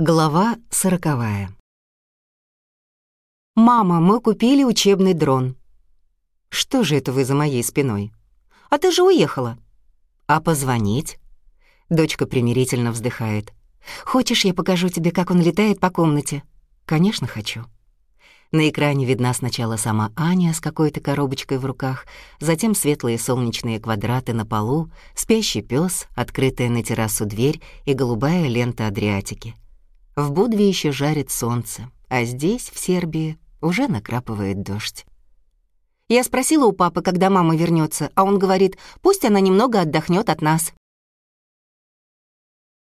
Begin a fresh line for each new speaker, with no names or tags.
Глава сороковая. «Мама, мы купили учебный дрон». «Что же это вы за моей спиной?» «А ты же уехала». «А позвонить?» Дочка примирительно вздыхает. «Хочешь, я покажу тебе, как он летает по комнате?» «Конечно, хочу». На экране видна сначала сама Аня с какой-то коробочкой в руках, затем светлые солнечные квадраты на полу, спящий пес, открытая на террасу дверь и голубая лента Адриатики — в Будве еще жарит солнце, а здесь, в Сербии, уже накрапывает дождь. Я спросила у папы, когда мама вернется, а он говорит, пусть она немного отдохнет от нас.